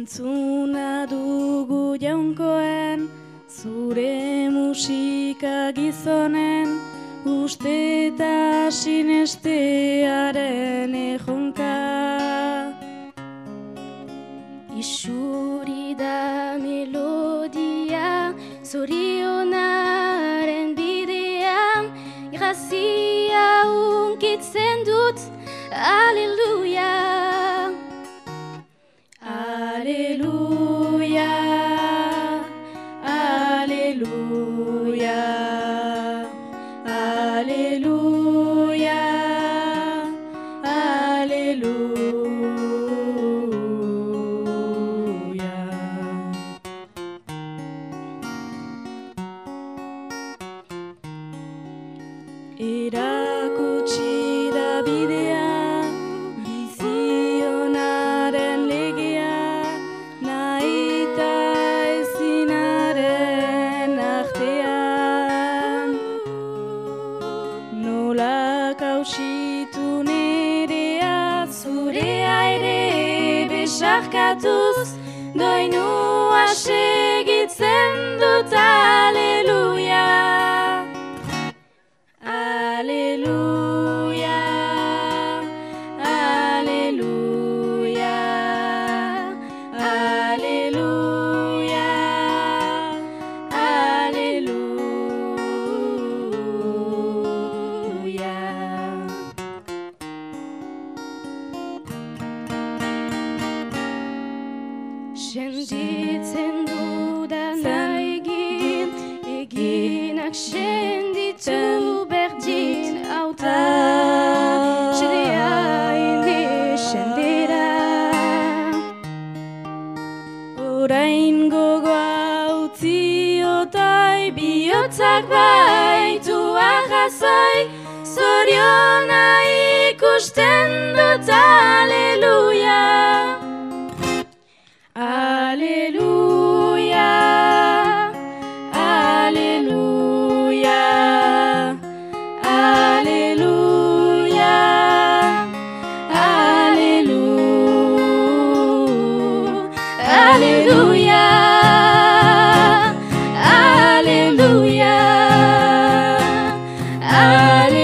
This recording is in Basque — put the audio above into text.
Entzuna dugu jaunkoen, zure musika gizonen, uste eta sinestearen ejonka. Isuri da melodia, zorionaren bidean, grazia unkitzen dut, Aleluya, aleluya. Irá Nola kausitu nerea, zurea ere besarkatuz, doinua segitzen dut Sentitzen dudan egin Eginak senditu berdin Auta Txedea indi sendira Orain gogoa utzi otai Biotzak baitu ahazai Zoriona ikusten dutai That